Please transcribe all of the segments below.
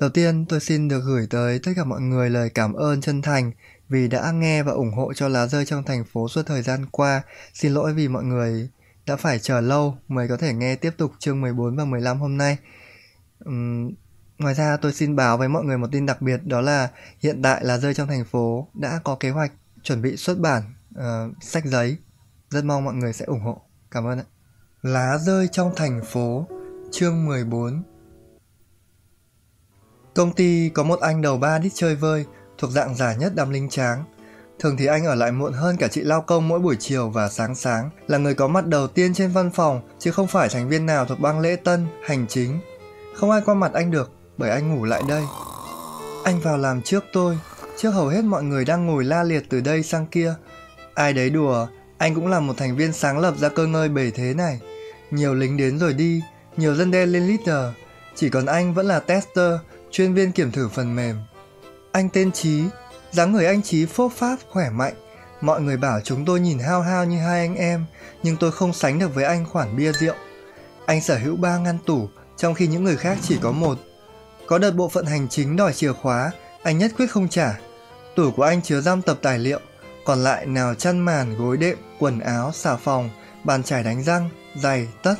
Đầu tiên, tôi xin được gửi tới tất cả mọi người lời cảm ơn chân thành vì đã nghe và ủng hộ cho lá rơi trong thành phố suốt thời gian qua. Xin lỗi vì mọi người đã phải chờ lâu mới có thể nghe tiếp tục chương 14 và 15 hôm nay. Uhm, ngoài ra tôi xin báo với mọi người một tin đặc biệt đó là hiện tại lá rơi trong thành phố đã có kế hoạch chuẩn bị xuất bản uh, sách giấy. Rất mong mọi người sẽ ủng hộ. Cảm ơn ạ. Lá rơi trong thành phố, chương 14 Công ty có một anh đầu ba đi chơi vơi, thuộc dạng giả nhất đám lính tráng. Thường thì anh ở lại muộn hơn cả chị lao công mỗi buổi chiều và sáng sáng, là người có mặt đầu tiên trên văn phòng, chứ không phải thành viên nào thuộc bang lễ tân, hành chính. Không ai qua mặt anh được, bởi anh ngủ lại đây. Anh vào làm trước tôi, trước hầu hết mọi người đang ngồi la liệt từ đây sang kia. Ai đấy đùa, anh cũng là một thành viên sáng lập ra cơ ngơi bể thế này. Nhiều lính đến rồi đi, nhiều dân đen lên leader, chỉ còn anh vẫn là tester, chuyên viên kiểm thử phần mềm. Anh tên Trí, dáng người anh Trí phốp pháp, khỏe mạnh. Mọi người bảo chúng tôi nhìn hao hao như hai anh em, nhưng tôi không sánh được với anh khoản bia rượu. Anh sở hữu ba ngăn tủ, trong khi những người khác chỉ có một. Có đợt bộ phận hành chính đòi chìa khóa, anh nhất quyết không trả. Tủ của anh chứa giam tập tài liệu, còn lại nào chăn màn, gối đệm, quần áo, xà phòng, bàn chải đánh răng, giày, tất,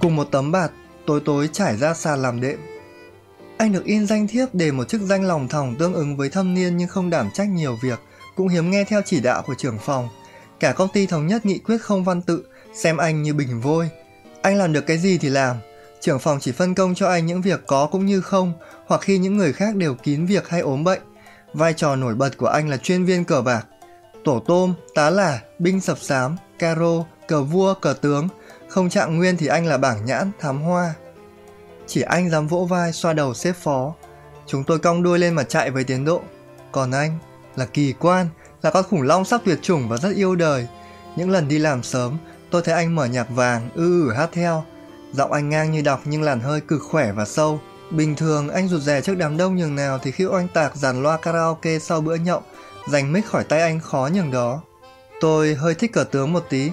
cùng một tấm bạt tối tối trải ra sàn làm đệm. Anh được in danh thiếp để một chức danh lòng thòng tương ứng với thâm niên nhưng không đảm trách nhiều việc, cũng hiếm nghe theo chỉ đạo của trưởng phòng. Cả công ty thống nhất nghị quyết không văn tự, xem anh như bình vôi. Anh làm được cái gì thì làm, trưởng phòng chỉ phân công cho anh những việc có cũng như không, hoặc khi những người khác đều kín việc hay ốm bệnh. Vai trò nổi bật của anh là chuyên viên cờ bạc. Tổ tôm, tá lả, binh sập sám, caro, cờ vua, cờ tướng, không trạng nguyên thì anh là bảng nhãn, thám hoa. Chỉ anh dám vỗ vai xoa đầu xếp phó. Chúng tôi cong đuôi lên mà chạy với tiến độ. Còn anh là kỳ quan, là con khủng long sắp tuyệt chủng và rất yêu đời. Những lần đi làm sớm, tôi thấy anh mở nhạc vàng, ư ử hát theo. Giọng anh ngang như đọc nhưng làn hơi cực khỏe và sâu. Bình thường anh rụt rè trước đám đông nhường nào thì khi oanh tạc dàn loa karaoke sau bữa nhậu, giành mic khỏi tay anh khó nhường đó. Tôi hơi thích cờ tướng một tí.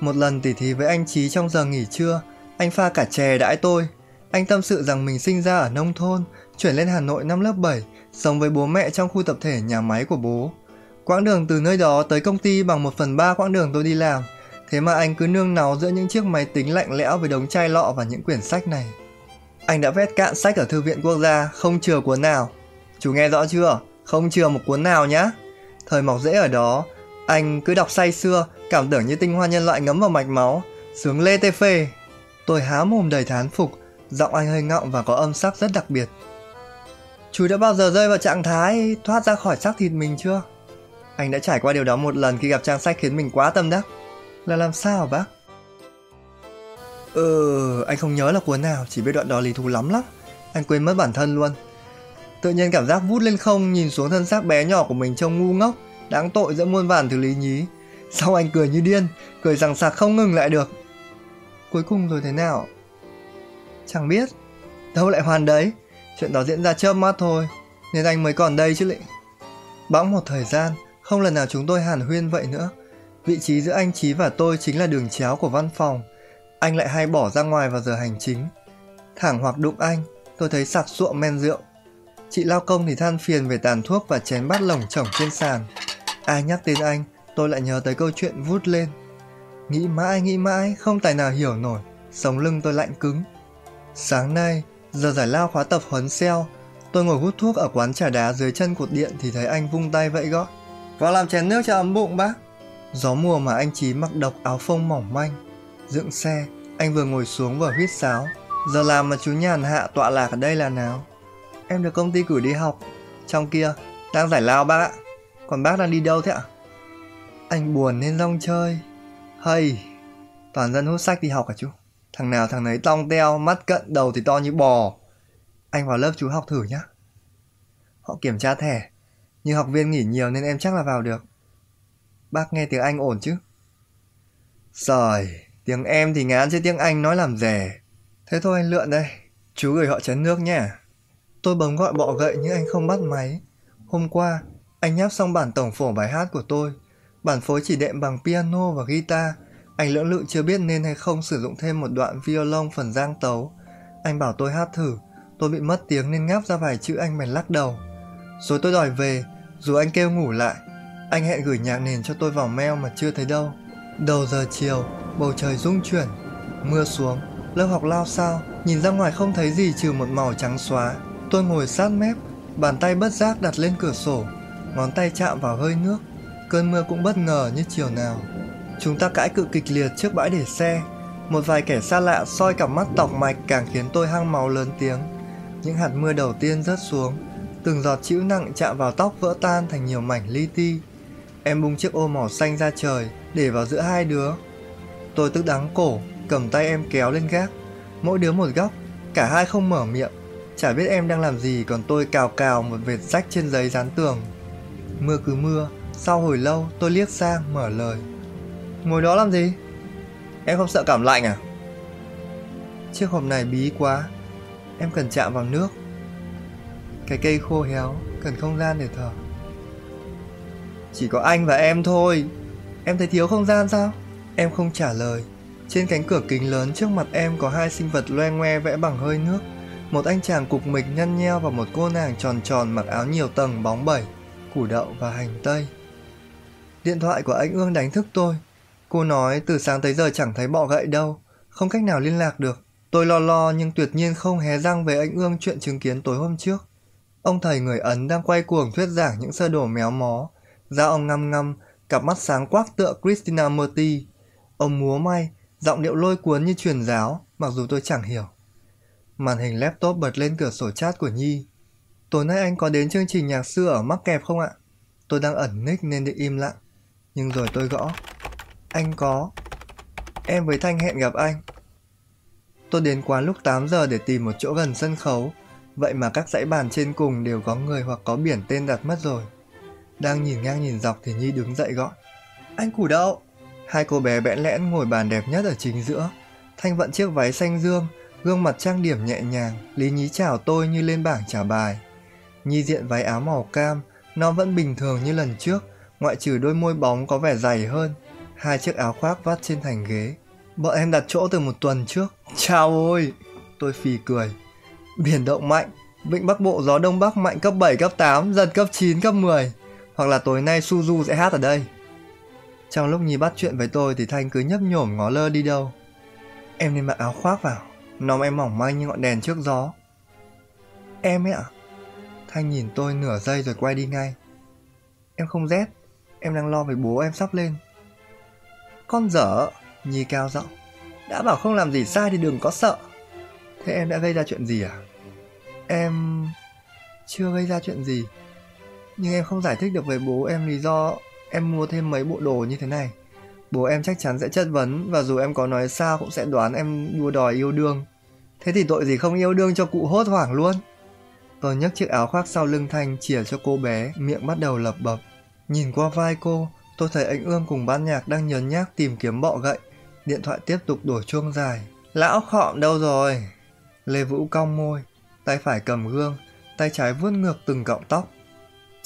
Một lần tỉ thí với anh Trí trong giờ nghỉ trưa, anh pha cả chè đãi tôi. Anh tâm sự rằng mình sinh ra ở nông thôn, chuyển lên Hà Nội năm lớp 7, sống với bố mẹ trong khu tập thể nhà máy của bố. Quãng đường từ nơi đó tới công ty bằng một phần ba quãng đường tôi đi làm, thế mà anh cứ nương náu giữa những chiếc máy tính lạnh lẽo với đống chai lọ và những quyển sách này. Anh đã vét cạn sách ở Thư viện Quốc gia, không chừa cuốn nào. Chú nghe rõ chưa? Không chừa một cuốn nào nhá. Thời mọc rễ ở đó, anh cứ đọc say xưa, cảm tưởng như tinh hoa nhân loại ngấm vào mạch máu, sướng lê tê phê. Tôi há mồm đầy thán phục, giọng anh hơi ngọng và có âm sắc rất đặc biệt. Chú đã bao giờ rơi vào trạng thái thoát ra khỏi xác thịt mình chưa? Anh đã trải qua điều đó một lần khi gặp trang sách khiến mình quá tâm đắc. Là làm sao bác? Ừ, anh không nhớ là cuốn nào, chỉ biết đoạn đó lý thú lắm lắm. Anh quên mất bản thân luôn. Tự nhiên cảm giác vút lên không nhìn xuống thân xác bé nhỏ của mình trông ngu ngốc, đáng tội giữa muôn vàn thứ lý nhí. Sau anh cười như điên, cười rằng sạc không ngừng lại được. Cuối cùng rồi thế nào? Chẳng biết. Đâu lại hoàn đấy. Chuyện đó diễn ra chớp mắt thôi. Nên anh mới còn đây chứ lị. Bỗng một thời gian, không lần nào chúng tôi hàn huyên vậy nữa. Vị trí giữa anh Trí và tôi chính là đường chéo của văn phòng. Anh lại hay bỏ ra ngoài vào giờ hành chính. Thẳng hoặc đụng anh, tôi thấy sặc sụa men rượu. Chị lao công thì than phiền về tàn thuốc và chén bát lồng chồng trên sàn. Ai nhắc tên anh, tôi lại nhớ tới câu chuyện vút lên. Nghĩ mãi nghĩ mãi, không tài nào hiểu nổi, sống lưng tôi lạnh cứng. Sáng nay, giờ giải lao khóa tập huấn xeo, tôi ngồi hút thuốc ở quán trà đá dưới chân cột điện thì thấy anh vung tay vẫy gót. Vào làm chén nước cho ấm bụng bác. Gió mùa mà anh Chí mặc độc áo phông mỏng manh. Dựng xe, anh vừa ngồi xuống vừa huýt sáo. Giờ làm mà chú nhàn hạ tọa lạc ở đây là nào? Em được công ty cử đi học. Trong kia, đang giải lao bác ạ. Còn bác đang đi đâu thế ạ? Anh buồn nên rong chơi. Hay, toàn dân hút sách đi học à chú? Thằng nào thằng nấy tong teo, mắt cận, đầu thì to như bò. Anh vào lớp chú học thử nhá. Họ kiểm tra thẻ, nhưng học viên nghỉ nhiều nên em chắc là vào được. Bác nghe tiếng Anh ổn chứ? Rồi, tiếng em thì ngán chứ tiếng Anh nói làm rẻ. Thế thôi anh lượn đây, chú gửi họ chén nước nhé. Tôi bấm gọi bọ gậy nhưng anh không bắt máy. Hôm qua, anh nháp xong bản tổng phổ bài hát của tôi. Bản phối chỉ đệm bằng piano và guitar. Anh lưỡng lự chưa biết nên hay không sử dụng thêm một đoạn violon phần giang tấu. Anh bảo tôi hát thử. Tôi bị mất tiếng nên ngáp ra vài chữ anh bèn lắc đầu. Rồi tôi đòi về, dù anh kêu ngủ lại. Anh hẹn gửi nhạc nền cho tôi vào mail mà chưa thấy đâu. Đầu giờ chiều, bầu trời rung chuyển, mưa xuống, lớp học lao sao, nhìn ra ngoài không thấy gì trừ một màu trắng xóa. Tôi ngồi sát mép, bàn tay bất giác đặt lên cửa sổ, ngón tay chạm vào hơi nước. Cơn mưa cũng bất ngờ như chiều nào. Chúng ta cãi cự kịch liệt trước bãi để xe. Một vài kẻ xa lạ soi cặp mắt tọc mạch càng khiến tôi hăng máu lớn tiếng. Những hạt mưa đầu tiên rớt xuống, từng giọt chữ nặng chạm vào tóc vỡ tan thành nhiều mảnh li ti. Em bung chiếc ô màu xanh ra trời, để vào giữa hai đứa. Tôi tức đắng cổ, cầm tay em kéo lên gác. Mỗi đứa một góc, cả hai không mở miệng. Chả biết em đang làm gì còn tôi cào cào một vệt rách trên giấy dán tường. Mưa cứ mưa, sau hồi lâu tôi liếc sang mở lời. Ngồi đó làm gì? Em không sợ cảm lạnh à? Chiếc hộp này bí quá, em cần chạm vào nước. Cái cây khô héo, cần không gian để thở. Chỉ có anh và em thôi, Em thấy thiếu không gian sao? Em không trả lời. Trên cánh cửa kính lớn trước mặt em có hai sinh vật loe ngoe vẽ bằng hơi nước. Một anh chàng cục mịch nhăn nheo và một cô nàng tròn tròn mặc áo nhiều tầng bóng bẩy, củ đậu và hành tây. Điện thoại của anh Ương đánh thức tôi. Cô nói từ sáng tới giờ chẳng thấy bọ gậy đâu, không cách nào liên lạc được. Tôi lo lo nhưng tuyệt nhiên không hé răng về anh Ương chuyện chứng kiến tối hôm trước. Ông thầy người Ấn đang quay cuồng thuyết giảng những sơ đồ méo mó. Da ông ngăm ngăm, cặp mắt sáng quắc tựa Christina Murti. Ông múa may, giọng điệu lôi cuốn như truyền giáo, mặc dù tôi chẳng hiểu. Màn hình laptop bật lên cửa sổ chat của Nhi. Tối nay anh có đến chương trình nhạc xưa ở mắc kẹp không ạ? Tôi đang ẩn nick nên định im lặng. Nhưng rồi tôi gõ. Anh có. Em với Thanh hẹn gặp anh. Tôi đến quán lúc 8 giờ để tìm một chỗ gần sân khấu. Vậy mà các dãy bàn trên cùng đều có người hoặc có biển tên đặt mất rồi. Đang nhìn ngang nhìn dọc thì Nhi đứng dậy gọi. Anh củ đậu! Hai cô bé bẽn lẽn ngồi bàn đẹp nhất ở chính giữa. Thanh vận chiếc váy xanh dương, gương mặt trang điểm nhẹ nhàng, Lý Nhí chào tôi như lên bảng trả bài. Nhi diện váy áo màu cam, nó vẫn bình thường như lần trước, ngoại trừ đôi môi bóng có vẻ dày hơn. Hai chiếc áo khoác vắt trên thành ghế. Bọn em đặt chỗ từ một tuần trước. Chào ôi! Tôi phì cười. Biển động mạnh, vịnh Bắc Bộ gió Đông Bắc mạnh cấp 7, cấp 8, giật cấp 9, cấp 10 hoặc là tối nay Suzu sẽ hát ở đây. Trong lúc Nhi bắt chuyện với tôi thì Thanh cứ nhấp nhổm ngó lơ đi đâu. Em nên mặc áo khoác vào, nóm em mỏng manh như ngọn đèn trước gió. Em ấy ạ? Thanh nhìn tôi nửa giây rồi quay đi ngay. Em không rét, em đang lo về bố em sắp lên. Con dở, Nhi cao giọng. Đã bảo không làm gì sai thì đừng có sợ. Thế em đã gây ra chuyện gì à? Em... chưa gây ra chuyện gì nhưng em không giải thích được với bố em lý do em mua thêm mấy bộ đồ như thế này bố em chắc chắn sẽ chất vấn và dù em có nói sao cũng sẽ đoán em đua đòi yêu đương thế thì tội gì không yêu đương cho cụ hốt hoảng luôn tôi nhấc chiếc áo khoác sau lưng thanh chìa cho cô bé miệng bắt đầu lập bập nhìn qua vai cô tôi thấy anh ương cùng ban nhạc đang nhấn nhác tìm kiếm bọ gậy điện thoại tiếp tục đổ chuông dài lão khọm đâu rồi lê vũ cong môi tay phải cầm gương tay trái vuốt ngược từng cọng tóc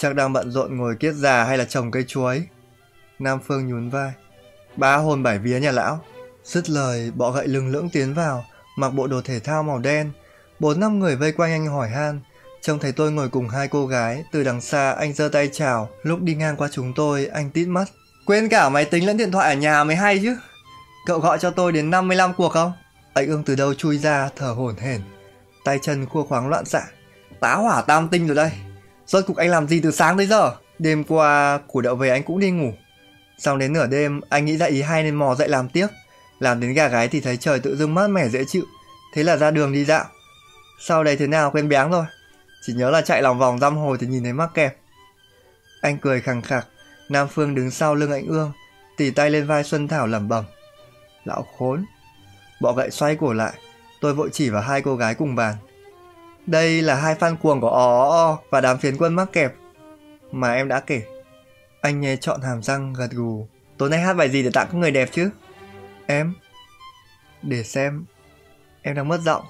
Chắc đang bận rộn ngồi kiết già hay là trồng cây chuối. Nam Phương nhún vai. Ba hồn bảy vía nhà lão. Dứt lời, bọ gậy lừng lưỡng tiến vào, mặc bộ đồ thể thao màu đen. Bốn năm người vây quanh anh hỏi han. Trông thấy tôi ngồi cùng hai cô gái, từ đằng xa anh giơ tay chào, lúc đi ngang qua chúng tôi, anh tít mắt. Quên cả máy tính lẫn điện thoại ở nhà mới hay chứ. Cậu gọi cho tôi đến 55 cuộc không? Anh ương từ đâu chui ra, thở hổn hển. Tay chân khua khoáng loạn xạ. Tá hỏa tam tinh rồi đây. Rốt cục anh làm gì từ sáng tới giờ? Đêm qua củ đậu về anh cũng đi ngủ. Xong đến nửa đêm anh nghĩ ra ý hay nên mò dậy làm tiếp. Làm đến gà gái thì thấy trời tự dưng mát mẻ dễ chịu. Thế là ra đường đi dạo. Sau đấy thế nào quên béng rồi. Chỉ nhớ là chạy lòng vòng dăm hồi thì nhìn thấy mắc kẹp. Anh cười khẳng khặc. Nam Phương đứng sau lưng anh Ương. Tỉ tay lên vai Xuân Thảo lẩm bẩm. Lão khốn. Bọ gậy xoay cổ lại. Tôi vội chỉ vào hai cô gái cùng bàn. Đây là hai fan cuồng của ó và đám phiến quân mắc kẹp mà em đã kể. Anh nghe chọn hàm răng, gật gù. Tối nay hát bài gì để tặng các người đẹp chứ? Em? Để xem. Em đang mất giọng.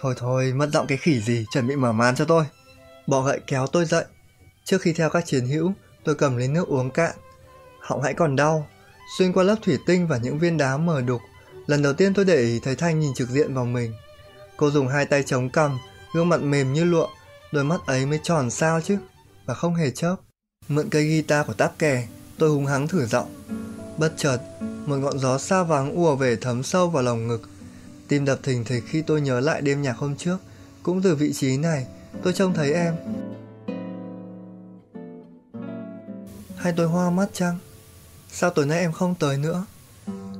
Thôi thôi, mất giọng cái khỉ gì, chuẩn bị mở màn cho tôi. Bọ gậy kéo tôi dậy. Trước khi theo các chiến hữu, tôi cầm lấy nước uống cạn. Họng hãy còn đau. Xuyên qua lớp thủy tinh và những viên đá mờ đục. Lần đầu tiên tôi để ý thấy Thanh nhìn trực diện vào mình. Cô dùng hai tay chống cằm, gương mặt mềm như lụa, đôi mắt ấy mới tròn sao chứ, và không hề chớp. Mượn cây guitar của táp kè, tôi hùng hắng thử giọng. Bất chợt, một ngọn gió xa vắng ùa về thấm sâu vào lòng ngực. Tim đập thình thịch khi tôi nhớ lại đêm nhạc hôm trước, cũng từ vị trí này, tôi trông thấy em. Hay tôi hoa mắt chăng? Sao tối nay em không tới nữa?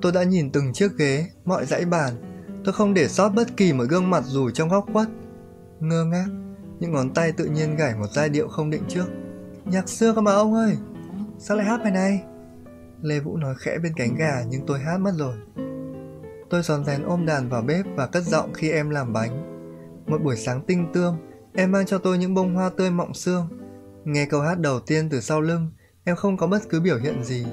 Tôi đã nhìn từng chiếc ghế, mọi dãy bàn. Tôi không để sót bất kỳ một gương mặt dù trong góc khuất. Ngơ ngác, những ngón tay tự nhiên gảy một giai điệu không định trước. Nhạc xưa cơ mà ông ơi, sao lại hát bài này? Lê Vũ nói khẽ bên cánh gà nhưng tôi hát mất rồi. Tôi giòn rén ôm đàn vào bếp và cất giọng khi em làm bánh. Một buổi sáng tinh tươm, em mang cho tôi những bông hoa tươi mọng xương. Nghe câu hát đầu tiên từ sau lưng, em không có bất cứ biểu hiện gì.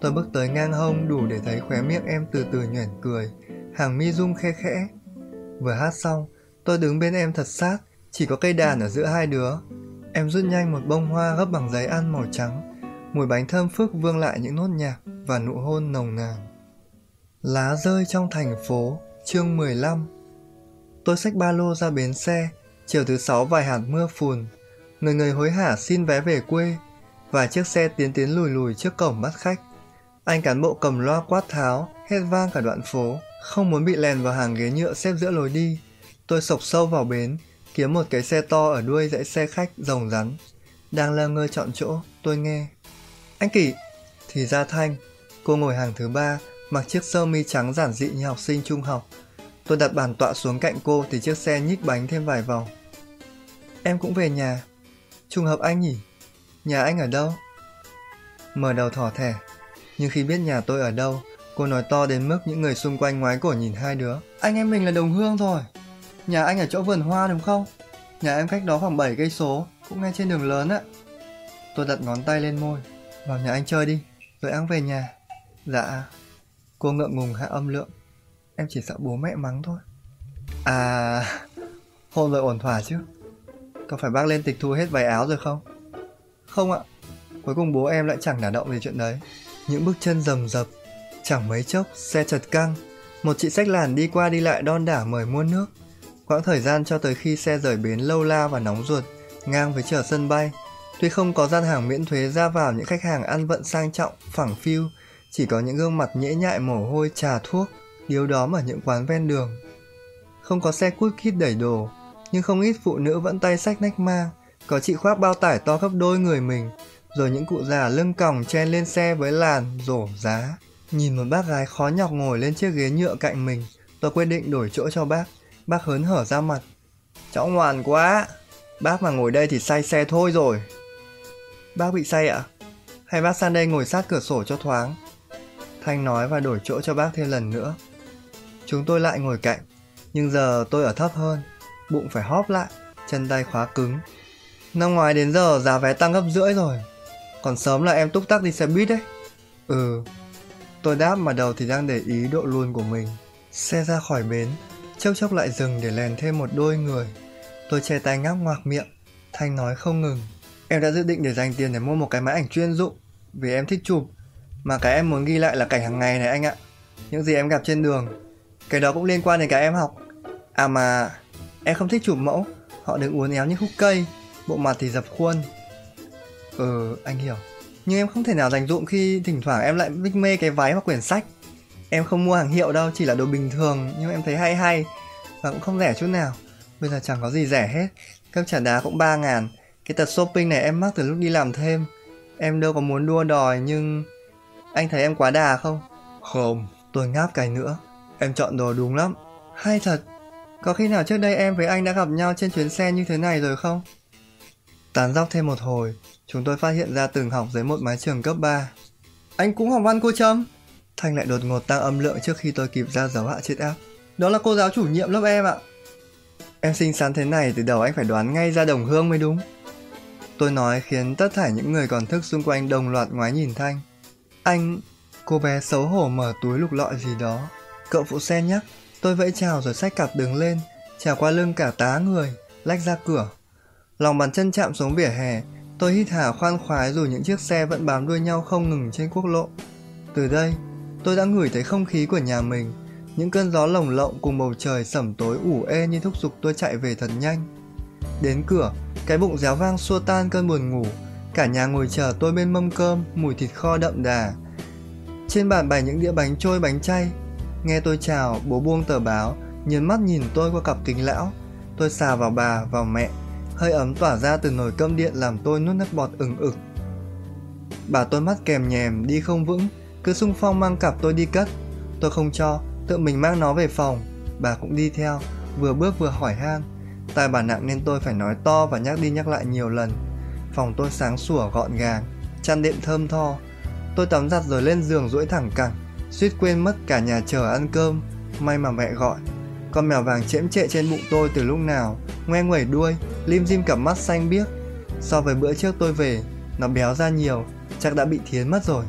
Tôi bước tới ngang hông đủ để thấy khóe miệng em từ từ nhoẻn cười, hàng mi rung khe khẽ. Vừa hát xong, tôi đứng bên em thật sát, chỉ có cây đàn ở giữa hai đứa. Em rút nhanh một bông hoa gấp bằng giấy ăn màu trắng, mùi bánh thơm phức vương lại những nốt nhạc và nụ hôn nồng nàn. Lá rơi trong thành phố, chương 15 Tôi xách ba lô ra bến xe, chiều thứ sáu vài hạt mưa phùn. Người người hối hả xin vé về quê, vài chiếc xe tiến tiến lùi lùi trước cổng bắt khách. Anh cán bộ cầm loa quát tháo, hét vang cả đoạn phố, không muốn bị lèn vào hàng ghế nhựa xếp giữa lối đi. Tôi sộc sâu vào bến, kiếm một cái xe to ở đuôi dãy xe khách rồng rắn. Đang lơ ngơ chọn chỗ, tôi nghe. Anh Kỷ! Thì ra Thanh, cô ngồi hàng thứ ba, mặc chiếc sơ mi trắng giản dị như học sinh trung học. Tôi đặt bàn tọa xuống cạnh cô thì chiếc xe nhích bánh thêm vài vòng. Em cũng về nhà. Trùng hợp anh nhỉ? Nhà anh ở đâu? Mở đầu thỏ thẻ. Nhưng khi biết nhà tôi ở đâu, cô nói to đến mức những người xung quanh ngoái cổ nhìn hai đứa. Anh em mình là đồng hương thôi. Nhà anh ở chỗ vườn hoa đúng không? Nhà em cách đó khoảng 7 cây số, cũng ngay trên đường lớn ạ. Tôi đặt ngón tay lên môi. Vào nhà anh chơi đi, rồi ăn về nhà. Dạ. Cô ngượng ngùng hạ âm lượng. Em chỉ sợ bố mẹ mắng thôi. À, hôn rồi ổn thỏa chứ. Có phải bác lên tịch thu hết váy áo rồi không? Không ạ. Cuối cùng bố em lại chẳng đả động về chuyện đấy. Những bước chân rầm rập. Chẳng mấy chốc, xe chật căng. Một chị sách làn đi qua đi lại đon đả mời mua nước. Quãng thời gian cho tới khi xe rời bến lâu la và nóng ruột, ngang với chờ sân bay. Tuy không có gian hàng miễn thuế ra vào những khách hàng ăn vận sang trọng, phẳng phiu, chỉ có những gương mặt nhễ nhại mồ hôi trà thuốc, điếu đóm ở những quán ven đường. Không có xe cút kít đẩy đồ, nhưng không ít phụ nữ vẫn tay sách nách mang, có chị khoác bao tải to gấp đôi người mình, rồi những cụ già lưng còng chen lên xe với làn, rổ giá. Nhìn một bác gái khó nhọc ngồi lên chiếc ghế nhựa cạnh mình, tôi quyết định đổi chỗ cho bác. Bác hớn hở ra mặt. Cháu ngoan quá, bác mà ngồi đây thì say xe thôi rồi. Bác bị say ạ? Hay bác sang đây ngồi sát cửa sổ cho thoáng? Thanh nói và đổi chỗ cho bác thêm lần nữa. Chúng tôi lại ngồi cạnh, nhưng giờ tôi ở thấp hơn, bụng phải hóp lại, chân tay khóa cứng. Năm ngoái đến giờ giá vé tăng gấp rưỡi rồi, còn sớm là em túc tắc đi xe buýt đấy. Ừ, tôi đáp mà đầu thì đang để ý độ luôn của mình. Xe ra khỏi bến, chốc chốc lại dừng để lèn thêm một đôi người. Tôi che tay ngáp ngoạc miệng, Thanh nói không ngừng. Em đã dự định để dành tiền để mua một cái máy ảnh chuyên dụng, vì em thích chụp. Mà cái em muốn ghi lại là cảnh hàng ngày này anh ạ. Những gì em gặp trên đường. Cái đó cũng liên quan đến cái em học. À mà, em không thích chụp mẫu. Họ đừng uốn éo như khúc cây, bộ mặt thì dập khuôn. Ừ, anh hiểu. Nhưng em không thể nào dành dụng khi thỉnh thoảng em lại vích mê cái váy hoặc quyển sách. Em không mua hàng hiệu đâu, chỉ là đồ bình thường, nhưng em thấy hay hay. Và cũng không rẻ chút nào. Bây giờ chẳng có gì rẻ hết. Các trả đá cũng ba ngàn. Cái tật shopping này em mắc từ lúc đi làm thêm. Em đâu có muốn đua đòi nhưng... Anh thấy em quá đà không? Không, tôi ngáp cái nữa. Em chọn đồ đúng lắm. Hay thật. Có khi nào trước đây em với anh đã gặp nhau trên chuyến xe như thế này rồi không? Tán dóc thêm một hồi, chúng tôi phát hiện ra từng học dưới một mái trường cấp 3. Anh cũng học văn cô Trâm? Thanh lại đột ngột tăng âm lượng trước khi tôi kịp ra dấu hạ chết áp. Đó là cô giáo chủ nhiệm lớp em ạ. Em xinh xắn thế này từ đầu anh phải đoán ngay ra đồng hương mới đúng. Tôi nói khiến tất thảy những người còn thức xung quanh đồng loạt ngoái nhìn Thanh. Anh... Cô bé xấu hổ mở túi lục lọi gì đó. Cậu phụ xe nhắc. Tôi vẫy chào rồi xách cặp đứng lên, trèo qua lưng cả tá người, lách ra cửa. Lòng bàn chân chạm xuống vỉa hè, tôi hít hà khoan khoái dù những chiếc xe vẫn bám đuôi nhau không ngừng trên quốc lộ. Từ đây, tôi đã ngửi thấy không khí của nhà mình, những cơn gió lồng lộng cùng bầu trời sẩm tối ủ ê như thúc giục tôi chạy về thật nhanh. Đến cửa, cái bụng réo vang xua tan cơn buồn ngủ. Cả nhà ngồi chờ tôi bên mâm cơm, mùi thịt kho đậm đà. Trên bàn bày những đĩa bánh trôi bánh chay. Nghe tôi chào, bố buông tờ báo, nhấn mắt nhìn tôi qua cặp kính lão. Tôi xà vào bà, vào mẹ. Hơi ấm tỏa ra từ nồi cơm điện làm tôi nuốt nước bọt ừng ực. Bà tôi mắt kèm nhèm, đi không vững, cứ sung phong mang cặp tôi đi cất. Tôi không cho, tự mình mang nó về phòng. Bà cũng đi theo, vừa bước vừa hỏi han. Tai bà nặng nên tôi phải nói to và nhắc đi nhắc lại nhiều lần. Phòng tôi sáng sủa gọn gàng, chăn đệm thơm tho. Tôi tắm giặt rồi lên giường duỗi thẳng cẳng, suýt quên mất cả nhà chờ ăn cơm. May mà mẹ gọi. Con mèo vàng chễm trệ trên bụng tôi từ lúc nào, ngoe nguẩy đuôi, lim dim cặp mắt xanh biếc. So với bữa trước tôi về, nó béo ra nhiều, chắc đã bị thiến mất rồi.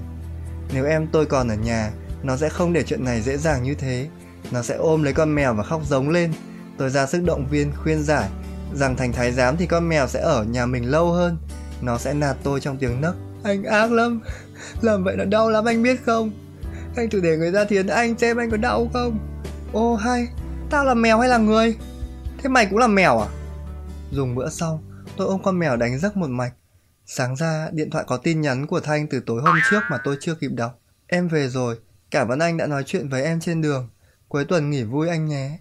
Nếu em tôi còn ở nhà, nó sẽ không để chuyện này dễ dàng như thế. Nó sẽ ôm lấy con mèo và khóc giống lên. Tôi ra sức động viên, khuyên giải rằng thành thái giám thì con mèo sẽ ở nhà mình lâu hơn. Nó sẽ nạt tôi trong tiếng nấc. Anh ác lắm, làm vậy nó đau lắm anh biết không? Anh thử để người ta thiến anh xem anh có đau không? Ô hay, tao là mèo hay là người? Thế mày cũng là mèo à? Dùng bữa sau, tôi ôm con mèo đánh giấc một mạch. Sáng ra, điện thoại có tin nhắn của Thanh từ tối hôm trước mà tôi chưa kịp đọc. Em về rồi, cảm ơn anh đã nói chuyện với em trên đường. Cuối tuần nghỉ vui anh nhé.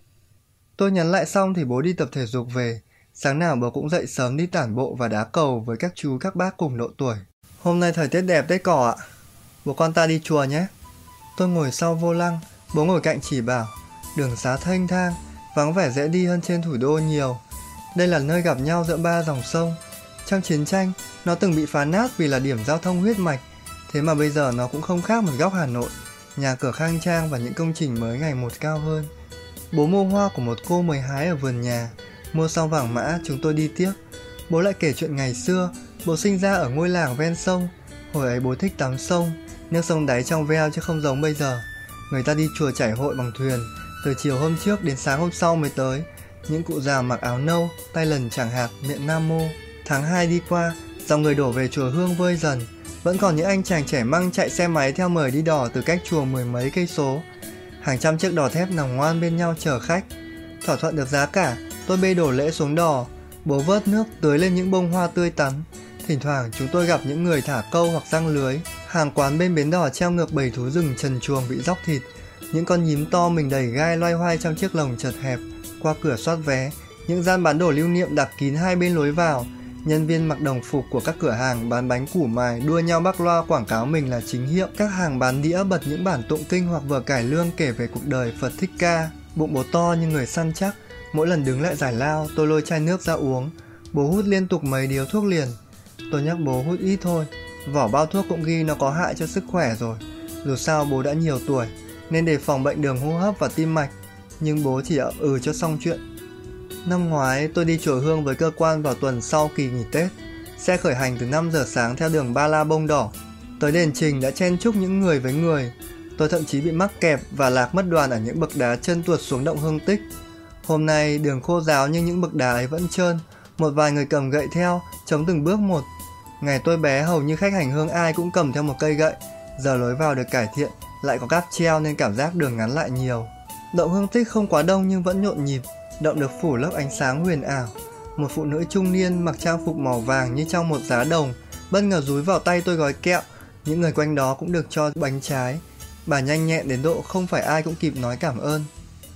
Tôi nhắn lại xong thì bố đi tập thể dục về. Sáng nào bố cũng dậy sớm đi tản bộ và đá cầu với các chú các bác cùng độ tuổi. Hôm nay thời tiết đẹp đấy cỏ ạ. Bố con ta đi chùa nhé. Tôi ngồi sau vô lăng, bố ngồi cạnh chỉ bảo. Đường xá thanh thang, vắng vẻ dễ đi hơn trên thủ đô nhiều. Đây là nơi gặp nhau giữa ba dòng sông. Trong chiến tranh, nó từng bị phá nát vì là điểm giao thông huyết mạch. Thế mà bây giờ nó cũng không khác một góc Hà Nội. Nhà cửa khang trang và những công trình mới ngày một cao hơn. Bố mua hoa của một cô mới hái ở vườn nhà. Mua xong vàng mã, chúng tôi đi tiếp. Bố lại kể chuyện ngày xưa, bố sinh ra ở ngôi làng ven sông. Hồi ấy bố thích tắm sông, nước sông đáy trong veo chứ không giống bây giờ. Người ta đi chùa chảy hội bằng thuyền, từ chiều hôm trước đến sáng hôm sau mới tới. Những cụ già mặc áo nâu, tay lần chẳng hạt, miệng nam mô. Tháng 2 đi qua, dòng người đổ về chùa Hương vơi dần. Vẫn còn những anh chàng trẻ măng chạy xe máy theo mời đi đò từ cách chùa mười mấy cây số. Hàng trăm chiếc đò thép nằm ngoan bên nhau chờ khách. Thỏa thuận được giá cả, tôi bê đổ lễ xuống đò. Bố vớt nước tưới lên những bông hoa tươi tắn. Thỉnh thoảng chúng tôi gặp những người thả câu hoặc răng lưới. Hàng quán bên bến đò treo ngược bầy thú rừng trần chuồng bị róc thịt. Những con nhím to mình đầy gai loay hoay trong chiếc lồng chật hẹp. Qua cửa soát vé, những gian bán đồ lưu niệm đặt kín hai bên lối vào. Nhân viên mặc đồng phục của các cửa hàng bán bánh củ mài đua nhau bắc loa quảng cáo mình là chính hiệu. Các hàng bán đĩa bật những bản tụng kinh hoặc vở cải lương kể về cuộc đời Phật Thích Ca. Bụng bố to như người săn chắc. Mỗi lần đứng lại giải lao, tôi lôi chai nước ra uống. Bố hút liên tục mấy điếu thuốc liền. Tôi nhắc bố hút ít thôi. Vỏ bao thuốc cũng ghi nó có hại cho sức khỏe rồi. Dù sao bố đã nhiều tuổi, nên đề phòng bệnh đường hô hấp và tim mạch. Nhưng bố chỉ ậm ừ cho xong chuyện Năm ngoái tôi đi chùa Hương với cơ quan vào tuần sau kỳ nghỉ Tết. Xe khởi hành từ 5 giờ sáng theo đường Ba La Bông Đỏ. Tới đền trình đã chen chúc những người với người. Tôi thậm chí bị mắc kẹp và lạc mất đoàn ở những bậc đá chân tuột xuống động hương tích. Hôm nay đường khô ráo nhưng những bậc đá ấy vẫn trơn. Một vài người cầm gậy theo, chống từng bước một. Ngày tôi bé hầu như khách hành hương ai cũng cầm theo một cây gậy. Giờ lối vào được cải thiện, lại có cáp treo nên cảm giác đường ngắn lại nhiều. Động hương tích không quá đông nhưng vẫn nhộn nhịp động được phủ lớp ánh sáng huyền ảo. Một phụ nữ trung niên mặc trang phục màu vàng như trong một giá đồng, bất ngờ rúi vào tay tôi gói kẹo. Những người quanh đó cũng được cho bánh trái. Bà nhanh nhẹn đến độ không phải ai cũng kịp nói cảm ơn.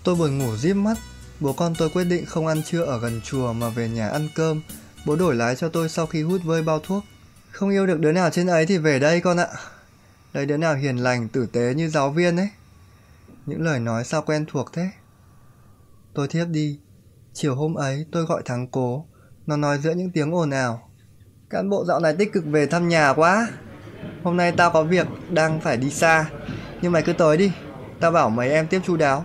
Tôi buồn ngủ díp mắt. Bố con tôi quyết định không ăn trưa ở gần chùa mà về nhà ăn cơm. Bố đổi lái cho tôi sau khi hút vơi bao thuốc. Không yêu được đứa nào trên ấy thì về đây con ạ. Đấy đứa nào hiền lành, tử tế như giáo viên ấy. Những lời nói sao quen thuộc thế? Tôi thiếp đi. Chiều hôm ấy tôi gọi thắng cố. Nó nói giữa những tiếng ồn ào. Cán bộ dạo này tích cực về thăm nhà quá. Hôm nay tao có việc đang phải đi xa. Nhưng mày cứ tới đi. Tao bảo mấy em tiếp chu đáo.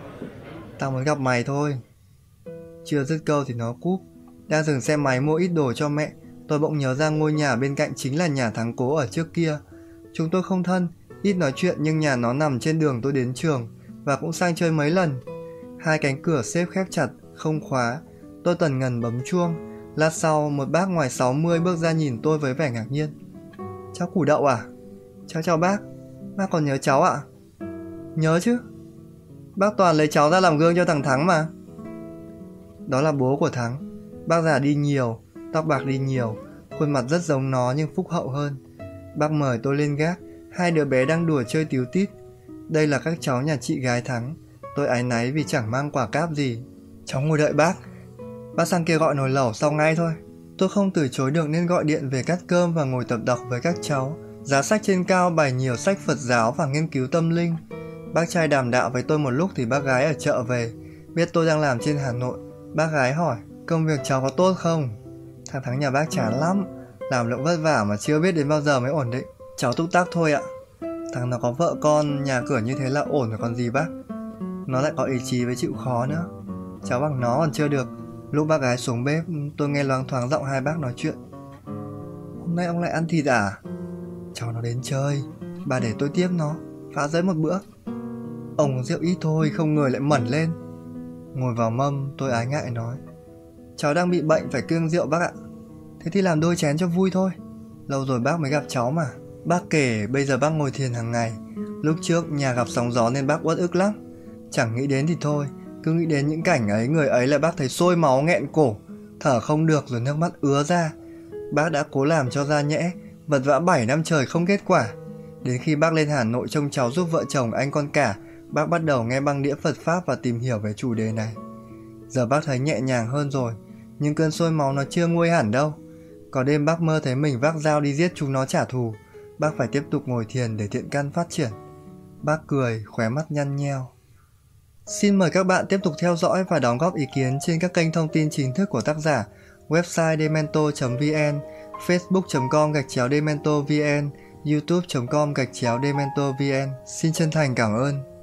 Tao mới gặp mày thôi. Chưa dứt câu thì nó cúp. Đang dừng xe máy mua ít đồ cho mẹ. Tôi bỗng nhớ ra ngôi nhà bên cạnh chính là nhà thắng cố ở trước kia. Chúng tôi không thân, ít nói chuyện nhưng nhà nó nằm trên đường tôi đến trường và cũng sang chơi mấy lần. Hai cánh cửa xếp khép chặt, không khóa. Tôi tần ngần bấm chuông. Lát sau, một bác ngoài 60 bước ra nhìn tôi với vẻ ngạc nhiên. Cháu củ đậu à? Cháu chào bác. Bác còn nhớ cháu ạ? À? Nhớ chứ. Bác Toàn lấy cháu ra làm gương cho thằng Thắng mà. Đó là bố của Thắng. Bác già đi nhiều, tóc bạc đi nhiều, khuôn mặt rất giống nó nhưng phúc hậu hơn. Bác mời tôi lên gác, hai đứa bé đang đùa chơi tiếu tít. Đây là các cháu nhà chị gái Thắng. Tôi áy náy vì chẳng mang quả cáp gì. Cháu ngồi đợi bác. Bác sang kia gọi nồi lẩu sau ngay thôi. Tôi không từ chối được nên gọi điện về cắt cơm và ngồi tập đọc với các cháu. Giá sách trên cao bày nhiều sách Phật giáo và nghiên cứu tâm linh. Bác trai đàm đạo với tôi một lúc thì bác gái ở chợ về. Biết tôi đang làm trên Hà Nội. Bác gái hỏi, công việc cháu có tốt không? Thằng Thắng nhà bác chán lắm. Làm lượng vất vả mà chưa biết đến bao giờ mới ổn định. Cháu túc tác thôi ạ. Thằng nó có vợ con, nhà cửa như thế là ổn rồi còn gì bác. Nó lại có ý chí với chịu khó nữa. Cháu bằng nó còn chưa được. Lúc bác gái xuống bếp, tôi nghe loáng thoáng giọng hai bác nói chuyện. Hôm nay ông lại ăn thịt à? Cháu nó đến chơi, bà để tôi tiếp nó, phá giới một bữa. Ông rượu ít thôi, không người lại mẩn lên. Ngồi vào mâm, tôi ái ngại nói. Cháu đang bị bệnh phải kiêng rượu bác ạ. Thế thì làm đôi chén cho vui thôi. Lâu rồi bác mới gặp cháu mà. Bác kể bây giờ bác ngồi thiền hàng ngày. Lúc trước nhà gặp sóng gió nên bác uất ức lắm. Chẳng nghĩ đến thì thôi, cứ nghĩ đến những cảnh ấy người ấy là bác thấy sôi máu nghẹn cổ, thở không được rồi nước mắt ứa ra. Bác đã cố làm cho ra nhẽ, vật vã 7 năm trời không kết quả. Đến khi bác lên Hà Nội trông cháu giúp vợ chồng anh con cả, bác bắt đầu nghe băng đĩa Phật Pháp và tìm hiểu về chủ đề này. Giờ bác thấy nhẹ nhàng hơn rồi, nhưng cơn sôi máu nó chưa nguôi hẳn đâu. Có đêm bác mơ thấy mình vác dao đi giết chúng nó trả thù, bác phải tiếp tục ngồi thiền để thiện căn phát triển. Bác cười, khóe mắt nhăn nheo. Xin mời các bạn tiếp tục theo dõi và đóng góp ý kiến trên các kênh thông tin chính thức của tác giả, website demento.vn, facebook.com gạch chéo demento vn, youtube.com gạch chéo demento vn. Xin chân thành cảm ơn.